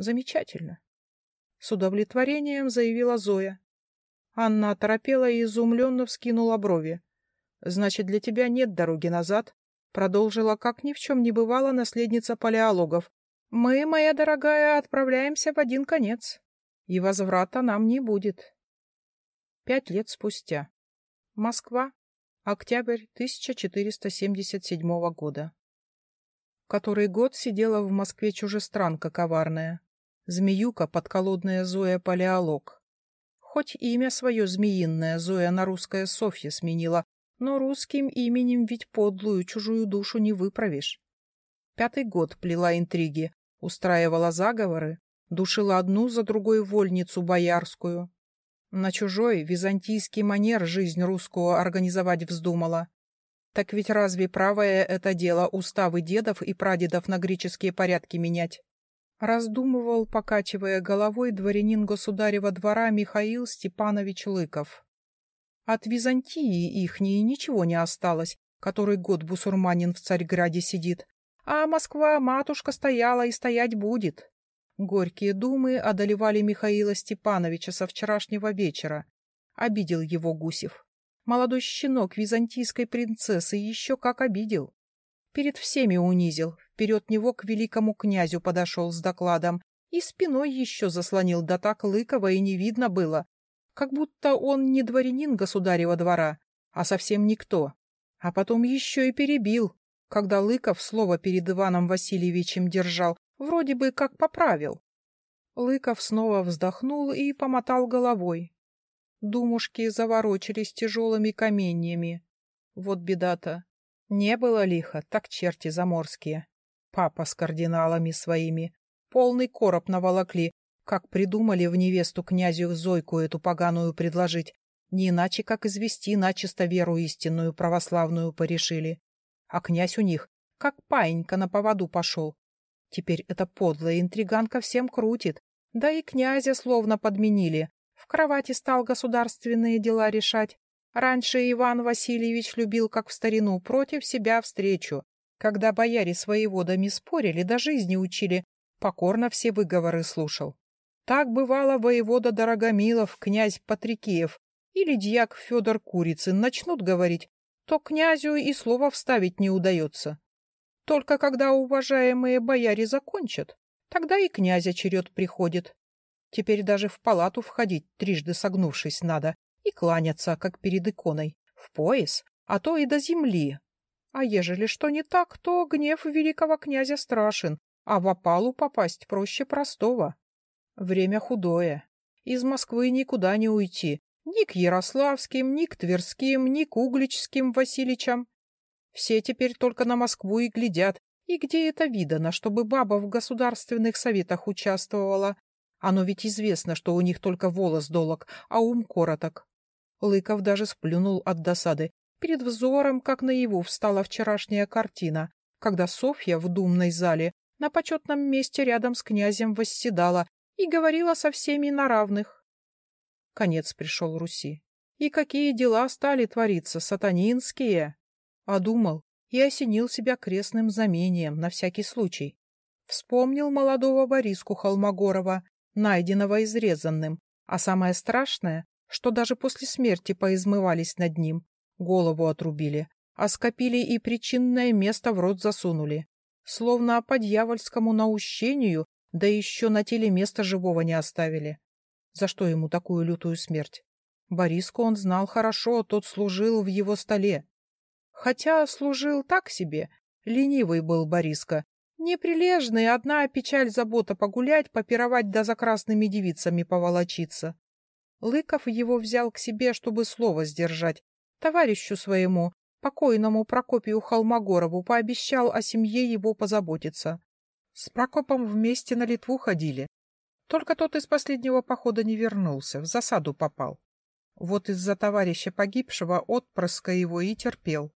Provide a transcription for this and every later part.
Замечательно. С удовлетворением заявила Зоя. Анна оторопела и изумленно вскинула брови. Значит, для тебя нет дороги назад, продолжила, как ни в чем не бывало, наследница палеологов. Мы, моя дорогая, отправляемся в один конец, и возврата нам не будет. Пять лет спустя. Москва. Октябрь 1477 года. Который год сидела в Москве чужестранка коварная, змеюка подколодная Зоя Палеолог. Хоть имя свое змеиное Зоя на русское Софья сменила, но русским именем ведь подлую чужую душу не выправишь. Пятый год плела интриги, устраивала заговоры, душила одну за другой вольницу боярскую. На чужой византийский манер жизнь русскую организовать вздумала. Так ведь разве правое это дело уставы дедов и прадедов на греческие порядки менять? Раздумывал, покачивая головой дворянин государева двора Михаил Степанович Лыков. От Византии ихней ничего не осталось, который год бусурманин в Царьграде сидит, а Москва, матушка, стояла и стоять будет. Горькие думы одолевали Михаила Степановича со вчерашнего вечера. Обидел его Гусев. Молодой щенок византийской принцессы еще как обидел. Перед всеми унизил, вперед него к великому князю подошел с докладом и спиной еще заслонил, да так лыково и не видно было, как будто он не дворянин государева двора, а совсем никто. А потом еще и перебил, когда Лыков слово перед Иваном Васильевичем держал, вроде бы как поправил. Лыков снова вздохнул и помотал головой. Думушки заворочились тяжелыми каменьями. Вот беда-то. Не было лихо, так черти заморские. Папа с кардиналами своими. Полный короб наволокли, как придумали в невесту князю Зойку эту поганую предложить. Не иначе, как извести начисто веру истинную православную порешили а князь у них, как паинька на поводу пошел. Теперь эта подлая интриганка всем крутит, да и князя словно подменили. В кровати стал государственные дела решать. Раньше Иван Васильевич любил, как в старину, против себя встречу. Когда бояре с воеводами спорили, до жизни учили, покорно все выговоры слушал. Так бывало воевода Дорогомилов, князь Патрикеев или дьяк Федор Курицын начнут говорить то князю и слова вставить не удается. Только когда уважаемые бояре закончат, тогда и князя черед приходит. Теперь даже в палату входить, трижды согнувшись, надо, и кланяться, как перед иконой, в пояс, а то и до земли. А ежели что не так, то гнев великого князя страшен, а в опалу попасть проще простого. Время худое. Из Москвы никуда не уйти, ни к Ярославским, ни к Тверским, ни к Угличским Васильичам. Все теперь только на Москву и глядят. И где это видано, чтобы баба в государственных советах участвовала? Оно ведь известно, что у них только волос долог, а ум короток. Лыков даже сплюнул от досады. Перед взором, как наяву, встала вчерашняя картина, когда Софья в думной зале на почетном месте рядом с князем восседала и говорила со всеми на равных конец пришел Руси. И какие дела стали твориться, сатанинские! А думал и осенил себя крестным знамением на всякий случай. Вспомнил молодого Бориску Холмогорова, найденного изрезанным, а самое страшное, что даже после смерти поизмывались над ним, голову отрубили, а скопили и причинное место в рот засунули. Словно по дьявольскому наущению, да еще на теле места живого не оставили. За что ему такую лютую смерть? Бориску он знал хорошо, тот служил в его столе. Хотя служил так себе, ленивый был Бориска. Неприлежный, одна печаль забота погулять, попировать да за красными девицами поволочиться. Лыков его взял к себе, чтобы слово сдержать. Товарищу своему, покойному Прокопию Холмогорову, пообещал о семье его позаботиться. С Прокопом вместе на Литву ходили. Только тот из последнего похода не вернулся, в засаду попал. Вот из-за товарища погибшего отпрыска его и терпел.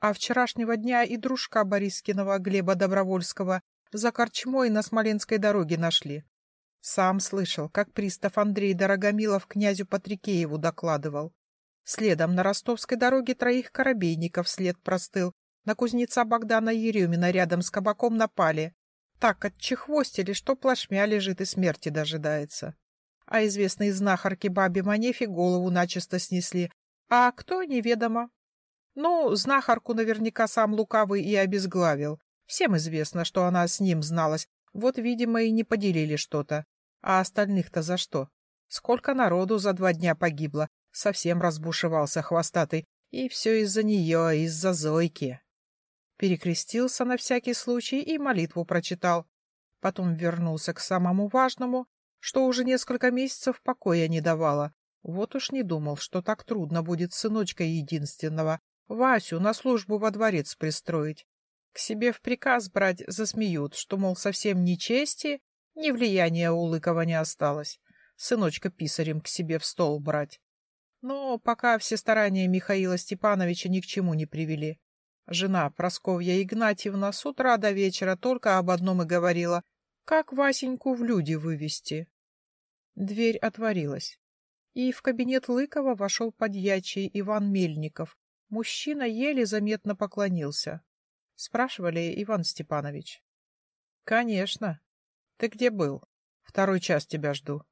А вчерашнего дня и дружка Борискиного Глеба Добровольского за корчмой на Смоленской дороге нашли. Сам слышал, как пристав Андрей Дорогомилов князю Патрикееву докладывал. Следом на ростовской дороге троих корабейников след простыл. На кузнеца Богдана Еремина рядом с кабаком напали. Так отчехвостили, что плашмя лежит и смерти дожидается. А известные знахарки бабе Манефе голову начисто снесли. А кто, неведомо. Ну, знахарку наверняка сам Лукавый и обезглавил. Всем известно, что она с ним зналась. Вот, видимо, и не поделили что-то. А остальных-то за что? Сколько народу за два дня погибло. Совсем разбушевался хвостатый. И все из-за нее, из-за Зойки. Перекрестился на всякий случай и молитву прочитал. Потом вернулся к самому важному, что уже несколько месяцев покоя не давало. Вот уж не думал, что так трудно будет сыночка единственного, Васю, на службу во дворец пристроить. К себе в приказ брать засмеют, что, мол, совсем ни чести, ни влияния у Лыкова не осталось. Сыночка писарем к себе в стол брать. Но пока все старания Михаила Степановича ни к чему не привели. Жена Просковья Игнатьевна с утра до вечера только об одном и говорила — как Васеньку в люди вывести? Дверь отворилась, и в кабинет Лыкова вошел подьячий Иван Мельников. Мужчина еле заметно поклонился. Спрашивали Иван Степанович. — Конечно. Ты где был? Второй час тебя жду.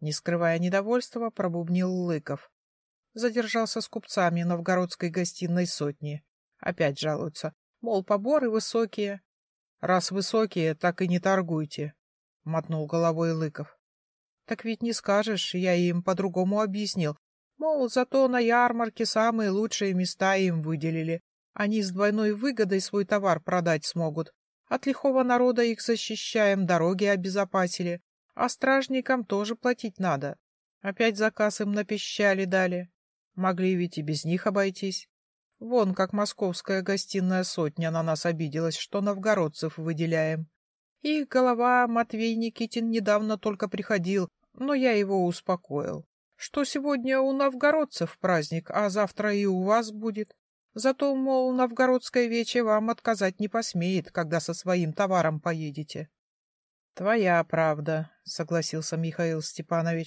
Не скрывая недовольства, пробубнил Лыков. Задержался с купцами новгородской гостиной сотни. Опять жалуются. Мол, поборы высокие, Раз высокие, так и не торгуйте, — мотнул головой Лыков. — Так ведь не скажешь, я им по-другому объяснил. Мол, зато на ярмарке самые лучшие места им выделили. Они с двойной выгодой свой товар продать смогут. От лихого народа их защищаем, дороги обезопасили. А стражникам тоже платить надо. Опять заказ им на дали. Могли ведь и без них обойтись. Вон как московская гостиная сотня на нас обиделась, что новгородцев выделяем. Их голова Матвей Никитин недавно только приходил, но я его успокоил, что сегодня у новгородцев праздник, а завтра и у вас будет. Зато, мол, новгородская вече вам отказать не посмеет, когда со своим товаром поедете. — Твоя правда, — согласился Михаил Степанович.